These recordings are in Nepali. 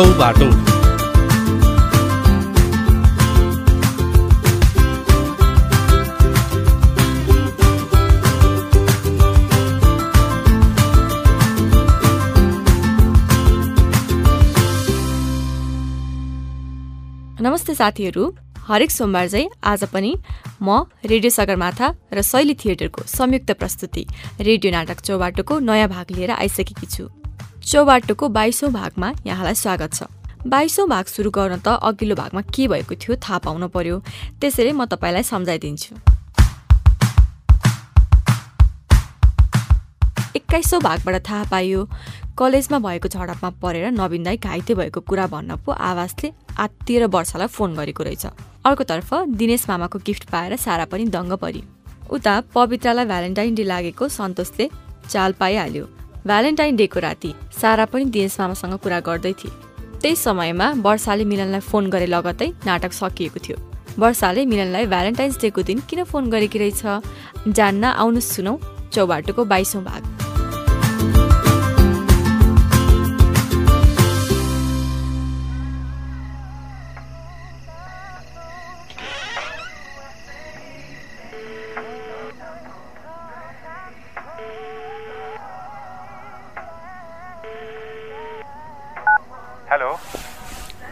चौबाटो नमस्ते साथीहरू। हरेक सोमबार चाहिँ आज पनि म रेडियो सगरमाथा र शैली थिएटरको संयुक्त प्रस्तुति रेडियो नाटक चौबाटोको नयाँ भाग लिएर आइसकेकी छु। चौबाटोको बाइसौँ भागमा यहाँलाई स्वागत छ। बाइसौँ भाग सुरु गर्न त अघिल्लो भागमा के भएको थियो थाहा पाउनु पर्यो। त्यसैले म तपाईँलाई सम्झाइदिन्छु। एक्काइसौँ भागबाट थाहा पाइयो कलेजमा भएको झडपमा परेर नवीन दाई घाइते भएको कुरा भन्न पो आवाजले आत्तिएर वर्षालाई फोन गरेको रहेछ। अर्कोतर्फ दिनेश मामाको गिफ्ट पाएर सारा पनि दङ्ग परी उता पवित्रालाई भ्यालेन्टाइन डे लागेको सन्तोषले चाल पाइहाल्यो। भ्यालेन्टाइन डेको राति सारा पनि दिनेश मामासँग कुरा गर्दै थिए। त्यही समयमा वर्षाले मिलनलाई फोन गरे लगतै नाटक सकिएको थियो। वर्षाले मिलनलाई भ्यालेन्टाइन्स डेको दिन किन फोन गरेकी रहेछ? जान्न आउनु सुनौ चौबाटोको बाइसौँ भाग।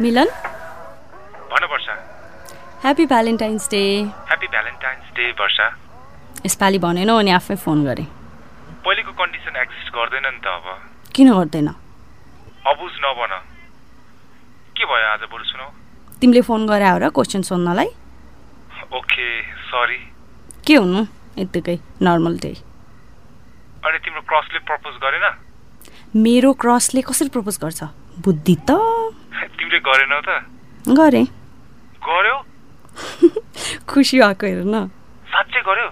मिलन? भन Varsha happy Valentine's Day happy Valentine's Day Varsha. यसपालि भनेनौ अनि आफै फोन गरेँ। पहिलेको कन्डिसन एक्जिस्ट गर्दैन नि त अब। किन गर्दैन? अबुझ नबन। के भयो आज बरु सुनौ। तिमीले फोन गरे हो र क्वेसन सोध्नलाई। ओके सरी के हुनु? यत्तिकै नर्मल डे अनि तिम्रो क्रसले प्रपोज गरेन? मेरो क्रसले कसरी प्रपोज गर्छ? बुद्धि त। तिमीले गरेनौ त। गरेँ। गर्यो? खुसी भएको हेर न। साँच्चै गर्यो?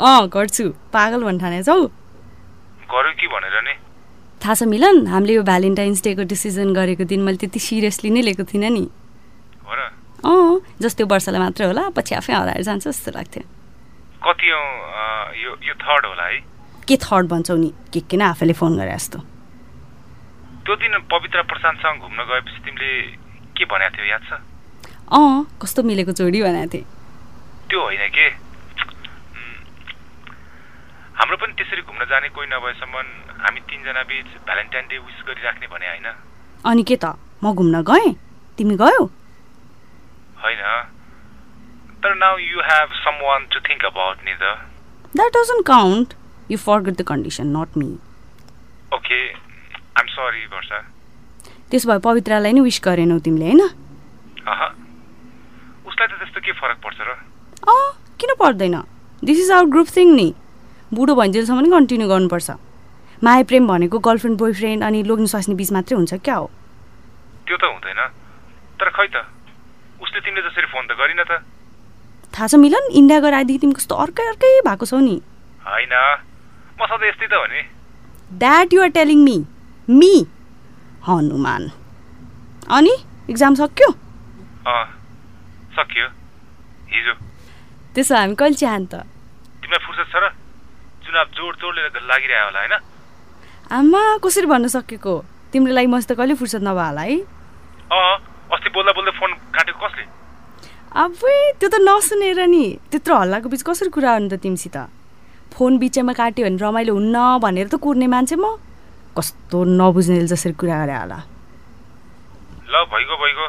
अँ गर्छु। पागल भन् ठानेछौ गर्यो कि भनेर नि? थाहा छ मिलन हामीले यो भ्यालेन्टाइन्स डेको डिसिजन गरेको दिन मैले त्यति सिरियसली नै लिएको थिइनँ नि। अँ जस्तै वर्षलाई मात्रै होला पछि आफै हराएर जान्छ जस्तो लाग्थ्यो। कति यो यो थर्ड होला है? के थर्ड भन्छौ नि? के किन आफैले फोन गरे जस्तो। त्यो दिन पवित्र प्रशान्तसँग घुम्न गएपछि तिमीले के भनेको थियो याद छ? अँ कस्तो मिलेको जोडी भनेको थिएँ। त्यो होइन के? हाम्रो पनि त्यसरी घुम्न जाने कोही नभएसम्म हामी तिनजना बिच भ्यालेन्टाइन डे विस गरिराख्ने भने होइन। अनि के त म घुम्न गएँ? तिमी गयौ? होइन। तर now you have someone to think about नि the that doesn't count you forget the condition not me okay I'm sorry Varsha त्यसो भए पवित्रालाई नै विस गरेनौ तिमीले होइन? उसलाई त त्यस्तो के फरक पर्छ र? अँ किन पर्दैन? This is our group thing नि। बुढो भइन्जेलसम्म नि कन्टिन्यू गर्नुपर्छ। माया प्रेम भनेको गर्लफ्रेन्ड बोयफ्रेन्ड अनि लोग्ने स्वास्नी बिच मात्रै हुन्छ क्या हो? त्यो त हुँदैन। तर खै त? उसले तिमीले जसरी फोन त गरिन त। थाहा छ मिलन इन्डिया गएर आएदेखि तिमी कस्तो अर्कै अर्कै भएको छौ नि। होइन। म सधैँ यस्तै त हो नि। That you're telling me me Hanuman. अनि इक्जाम सक्यो? सकियो। हिजो। त्यसो हामी कहिले चाहन् त तिमीलाई फुर्सद छ र? चुनाव जोड जोडले लागिरह्यो होला होइन? आमा कसरी भन्न सकेको? तिम्रो लागि मसित कहिले फुर्सद नभयो होला है? अँ अस्ति बोल्दा बोल्दै फोन काटेको कसले? अबै त्यो त नसुनेर नि। त्यत्रो हल्लाको बिच कसरी कुरा गर्नु त तिमीसित? फोन बिचमा काट्यो भने रमाइलो हुन्न भनेर त कुर्ने मान्छे म। कस्तो नबुझ्ने जसरी कुरा गरे होला। ल भइगयो भइगयो।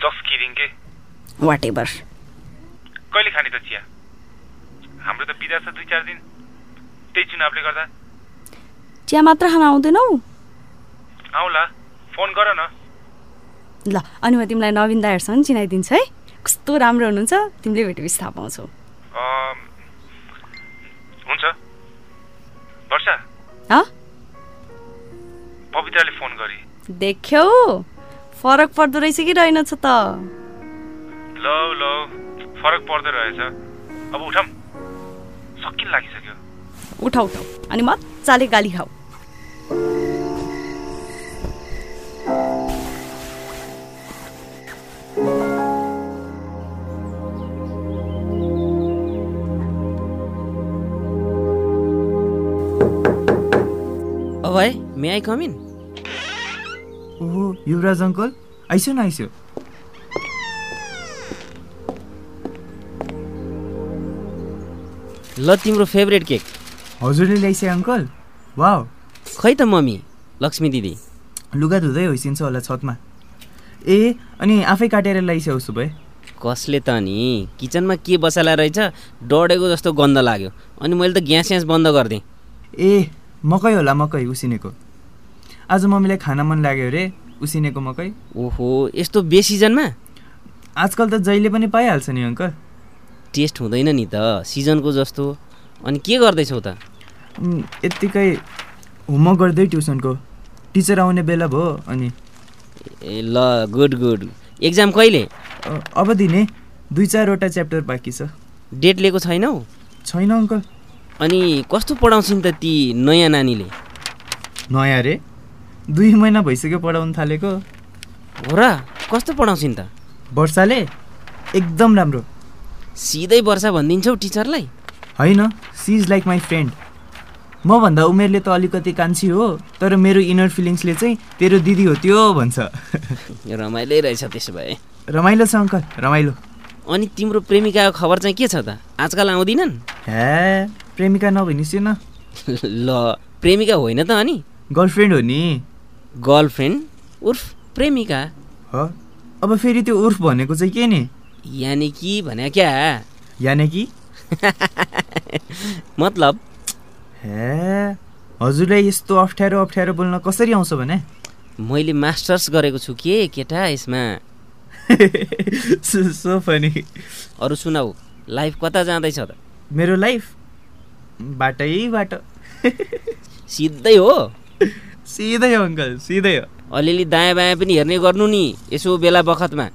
जस किरिङ के। वाट एभर कहिले खाने त चिया? हाम्रो त बिदा छ दुई चार दिन। त्यही चुनावले गर्दा। चिया मात्र खान आउँदैनौ? आउँला। फोन गर न। ल अनि म तिमीलाई नवीन दाईहरूसँग चिनाइदिन्छु है। कस्तो राम्रो हुनुहुन्छ तिमीले भेटेपछि थाहा पाउँछौ। हुन्छ। वर्षा। पवित्राले फोन गरी। देख्यौ? फरक पर्दो रहेछ कि रहेनछ त? ल ल फरक पर्दो रहेछ। अब उठम। सकिन लागिसक्यो। उठाउ उठाउ अनि मजाले गाली खाऊ। अभय मे आई कम इन ओहो युवराज अङ्कल आइसो न आइसो। ल तिम्रो फेभरेट केक हजुरले ल्याइसे अङ्कल वा खै त मम्मी लक्ष्मी दिदी। लुगा धुँदै होइसिन्छ होला छतमा। ए अनि आफै काटेर ल्याइसे उसो भए कसले त नि किचनमा के बसाला रहेछ डढेको जस्तो गन्ध लाग्यो। अनि मैले त ग्यास ग्यास बन्द गरिदिएँ। ए मकै होला मकै उसिनेको। आज मम्मीलाई खान मन लाग्यो अरे उसिनेको मकै। ओहो यस्तो बेसिजनमा आजकल त जहिले पनि पाइहाल्छ नि अङ्कल। टेस्ट हुँदैन नि त सिजनको जस्तो। अनि के गर्दैछौ त? यत्तिकै होमवर्क गर्दै ट्युसनको। टिचर आउने बेला भयो अनि। ए ल गुड गुड। एक्जाम कहिले? अब दिने। दुई चारवटा च्याप्टर बाँकी छ। डेट लिएको छैनौ? छैन अङ्कल। अनि कस्तो पढाउँछिन् त ती नयाँ नानीले? नयाँ रे? दुई महिना भइसक्यो पढाउनु थालेको। हो र कस्तो पढाउँछिन् त? वर्षाले एकदम राम्रो। सिधै वर्षा भनिदिन्छौ टिचरलाई? होइन she is like my friend. मभन्दा उमेरले त अलिकति कान्छी हो तर मेरो इनर फिलिङ्सले चाहिँ तेरो दिदी हो त्यो भन्छ। रमाइलै रहेछ त्यसो भए। रमाइलो छ अङ्कल रमाइलो। अनि तिम्रो प्रेमिकाको खबर चाहिँ के छ त? आजकल आउँदिनन्? हे प्रेमिका नभइनिस्यो न। ल प्रेमिका होइन त अनि। गर्लफ्रेन्ड हो नि। गर्लफ्रेन्ड उर्फ प्रेमिका। ह? अब फेरि त्यो उर्फ भनेको चाहिँ के नि? यानि कि भने क्या? याने कि? मतलब? हे हजुरलाई यस्तो अप्ठ्यारो अप्ठ्यारो बोल्न कसरी आउँछ भने? मैले मास्टर्स गरेको छु के केटा यसमा? सो फनी अरू सुनाऊ लाइफ कता जाँदैछ त? मेरो लाइफ बाटै बाटो सिधै हो? सिधै हो अङ्कल सिधै। हो अलिअलि दायाँ बायाँ पनि हेर्ने गर्नु नि यसो बेला बखतमा।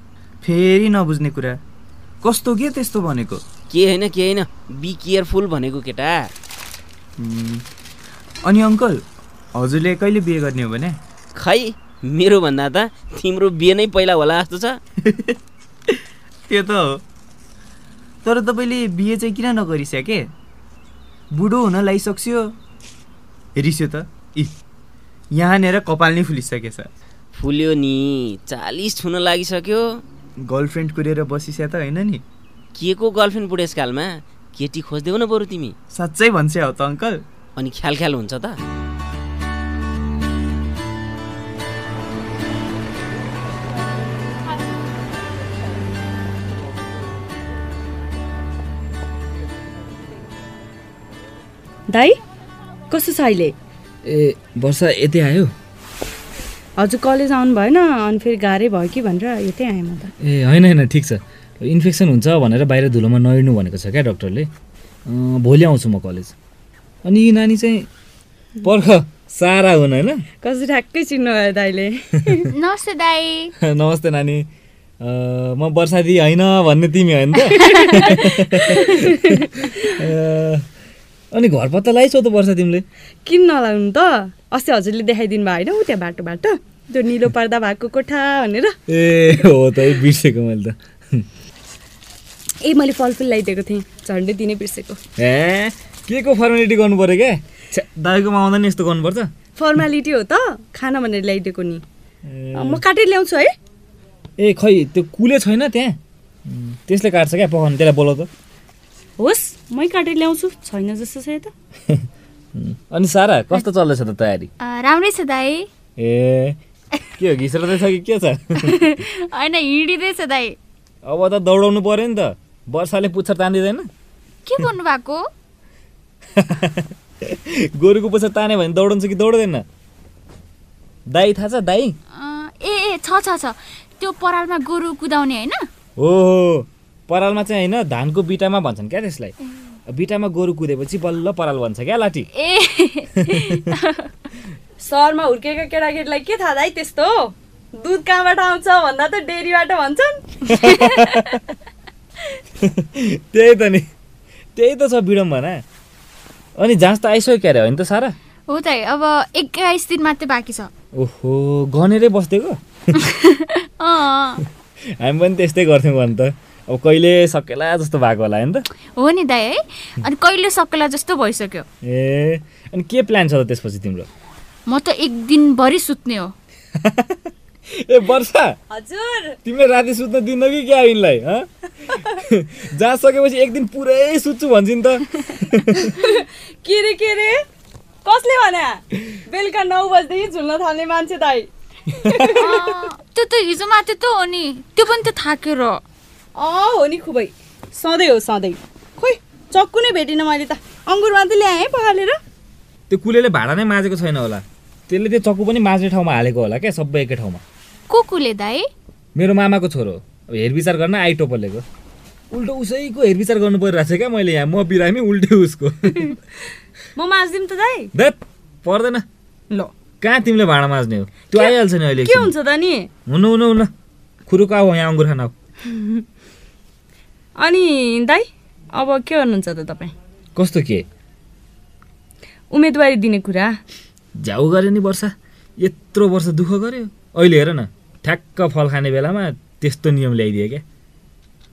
फेरि नबुझ्ने कुरा। कस्तो के त्यस्तो भनेको? के होइन के होइन? बी केयरफुल भनेको केटा। अनि अङ्कल हजुरले कहिले बिहे गर्ने हो भने? खै मेरो भन्दा त तिम्रो बिहे नै पहिला होला जस्तो छ। त्यो त हो। तर तपाईँले बिहे चाहिँ किन नगरिसके बुढो हुन लागिसक्यो हेरिस्यो त। इ। यहाँनिर कपाल नै फुलिसकेछ फुल्यो नि चालिस छुन लागिसक्यो। गर्लफ्रेन्ड कुरेर बसिस्या त होइन नि। के को गर्लफ्रेन्ड बुढेसकालमा केटी खोजिदेऊ न बरु तिमी। साँच्चै भन्छ हो त अङ्कल। अनि ख्याल ख्याल हुन्छ त। दाई कस्तो छ अहिले? ए वर्षा यतै आयो? हजुर कलेज आउनु भएन अनि फेरि गाह्रै भयो कि भनेर यतै आएँ म त। ए होइन होइन ठिक छ। इन्फेक्सन हुन्छ भनेर बाहिर धुलोमा नहिँड्नु भनेको छ क्या डक्टरले। अँ, भोलि आउँछु म कलेज। अनि यी नानी चाहिँ पर्ख सारा हुन् होइन? कसरी ठ्याक्कै चिन्नु भयो दाइले। नमस्ते दाई। नमस्ते नानी। अँ, म वर्षा दिदी होइन भन्ने तिमी होइन त। अनि घर पत्ता लगाइछौ त वर्षा तिमीले। किन नलाउनु त? अस्ति हजुरले देखाइदिनु भयो होइन ऊ त्यहाँ बाटो बाटो त्यो निलो पर्दा भएको कोठा भनेर। ए हो त बिर्सेको मैले त। ए मैले फलफुल ल्याइदिएको थिएँ। झन्डै दिनै बिर्सेको। ए के को फर्मेलिटी गर्नु पऱ्यो क्या दाइकोमा आउँदा नि यस्तो गर्नुपर्छ। फर्मालिटी हो त खाना भनेर ल्याइदिएको नि। म काटेर ल्याउँछु है। ए खै त्यो कुले छैन त्यहाँ? त्यसले काट्छ क्या पकाउनु त्यसलाई बोलाउ त। होस् मै काटेर ल्याउँछु। छैन जस्तो छ उम्, अनि सारा कस्तो चल्दैछ त तयारी? अ, राम्रै छ दाई। ए के हो घिस्रदैछ कि के छ? होइन हिँडिँदैछ दाई। अब त दौडाउनु पऱ्यो नि त। वर्षाले पुच्छर तानिँदैन के भन्नु भएको गोरुको पुच्छर तान्यो भने दौडाउँछ कि दौड्दैन? दाई थाहा छ दाई? अ, ए ए छ छ छ। त्यो परालमा गोरु कुदाउने होइन? हो परालमा चाहिँ होइन धानको बिटामा भन्छन् क्या त्यसलाई। बिटामा गोरु कुदेपछि बल्ल पराल भन्छ क्या लाठी। ए। सहरमा हुर्केका केटाकेटीलाई के थाहा दाइ त्यस्तो? दुध कहाँबाट आउँछ भन्दा त डेरीबाट भन्छन्। त्यही त नि। त्यही त छ विडम्बना। अनि जाँच त आइसक्यो क्यारे होइन त सारा? हो दाइ अब एक्काइस दिन मात्रै बाँकी छ। ओहो गनेरै बस्दिएको अँ। हामी पनि त्यस्तै गर्थ्यौँ भने त। अब कहिले सकेला जस्तो भएको होला होइन त? हो नि दाइ है? अनि कहिले सकेला जस्तो भइसक्यो? ए अनि के प्लान छ त त्यसपछि तिम्रो? म त एक दिनभरि सुत्ने हो। ए वर्षा! हजुर। तिमीले राति सुत्न दिन्न कि क्या यिनलाई हँ? जहाँ सकेपछि एक दिन पुरै सुत्छु भन्छ नि त। के रे के रे? कसले भने? बेलुका नौ बजीदेखि झुल्न थाल्ने मान्छे दाइ। अँ, त्यो त हिजो मात्रै त हो नि। त्यो पनि त थाकेर। अँ हो नि खुबै। सधैँ हो सधैँ। खोइ चक्कु नै भेटिनँ मैले त। अङ्गुर मात्रै ल्याएँ पखालेर। त्यो कुलेले भाडा नै माझेको छैन होला। त्यसले त्यो चक्कु पनि माझ्ने ठाउँमा हालेको होला क्या सबै एकै ठाउँमा। को कुले दाई मेरो मामाको छोरो। हो। अब हेरविचार गर्न आइटो पलेको उल्टो उसैको हेरविचार गर्नु परिरहेको छ क्या मैले यहाँ। म बिरामी उल्टै उसको। म माझिदिउँ त दाइ। देत पर्दैन। ल। कहाँ तिमीले भाँडा माझ्ने हो? त्यो आइहाल्छ नि अहिले के हुन्छ त नि? हुनु हुनु हुनु। खुरुको आऊ यहाँ अङ्गुर खान आऊ। अनि दाइ अब के गर्नुहुन्छ त तपाईँ? कस्तो के? उम्मेदवारी दिने कुरा। झ्याउ गऱ्यो नि वर्षा यत्रो वर्ष दुःख गऱ्यो अहिले हेर न ठ्याक्क फल खाने बेलामा त्यस्तो नियम ल्याइदियो क्या।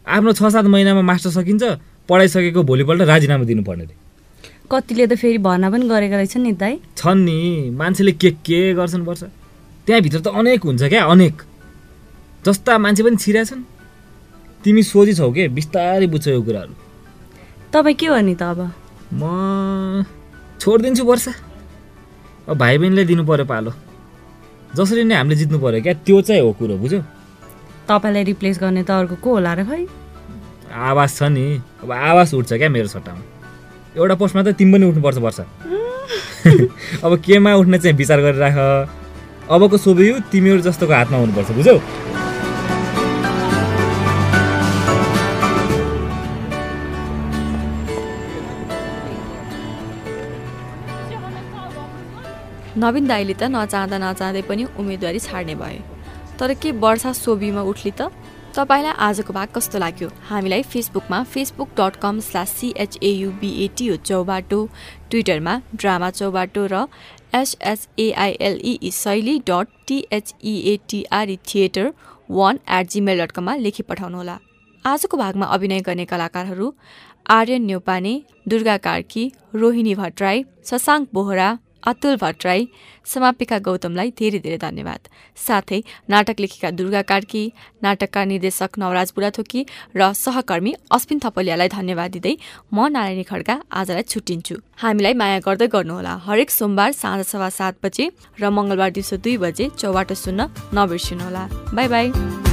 आफ्नो छ सात महिनामा मास्टर सकिन्छ पढाइसकेको भोलिपल्ट राजीनामा दिनुपर्ने रे। कतिले त फेरि भर्ना पनि गरेका रहेछन् नि दाइ छन् नि मान्छेले के के गर्छन् वर्ष। त्यहाँभित्र त अनेक हुन्छ क्या अनेक। जस्ता मान्छे पनि छिराछन् तिमी सोझी छौ के? बिस्तारै बुझ्छौ यो कुराहरू। तपाईँ के गर्ने त अब? म छोडिदिन्छु वर्षा। अब भाइ बहिनीलाई दिनु पऱ्यो पालो। जसरी नै हामीले जित्नु पऱ्यो क्या त्यो चाहिँ हो कुरो बुझ्यौ? तपाईँलाई रिप्लेस गर्ने त अर्को को होला र खै? आवाज छ नि। अब आवाज उठ्छ क्या मेरो सट्टामा। एउटा पोस्टमा त तिमी पनि उठ्नुपर्छ वर्ष। अब केमा उठ्ने चाहिँ विचार गरिराख अबको सोभियु तिमीहरू जस्तोको हातमा हुनुपर्छ बुझ्यौ? नवीन दाईले त नचाहँदा नचाहँदै पनि उम्मेदवारी छाड्ने भए तर के वर्षा सोबीमा उठली त? तपाईँलाई आजको भाग कस्तो लाग्यो? हामीलाई फेसबुकमा फेसबुक डट कम स्ल्यास सिएचएयुबिएटी हो चौबाटो ट्विटरमा ड्रामा चौबाटो र एसएसएआइएलई शैली dot टिएचइएटिआरई theatre one at Gmail dot कममा लेखी पठाउनुहोला। आजको भागमा अभिनय गर्ने कलाकारहरू आर्यन न्यौपाने दुर्गा कार्की रोहिणी भट्टराई शशाङ्क बोहरा अतुल भट्टराई समापिका गौतमलाई धेरै धेरै धन्यवाद। साथै नाटक लेखिका दुर्गा कार्की नाटकका निर्देशक नवराज बुढाथोकी र सहकर्मी अश्विन थपलियालाई धन्यवाद दिँदै म नारायणी खड्का आजलाई छुट्टिन्छु। हामीलाई माया गर्दै गर्नुहोला। हरेक सोमबार साँझ सवा सात बजे र मङ्गलबार दिउँसो दुई बजे चौबाटो सुन्न नबिर्सिनुहोला। By by.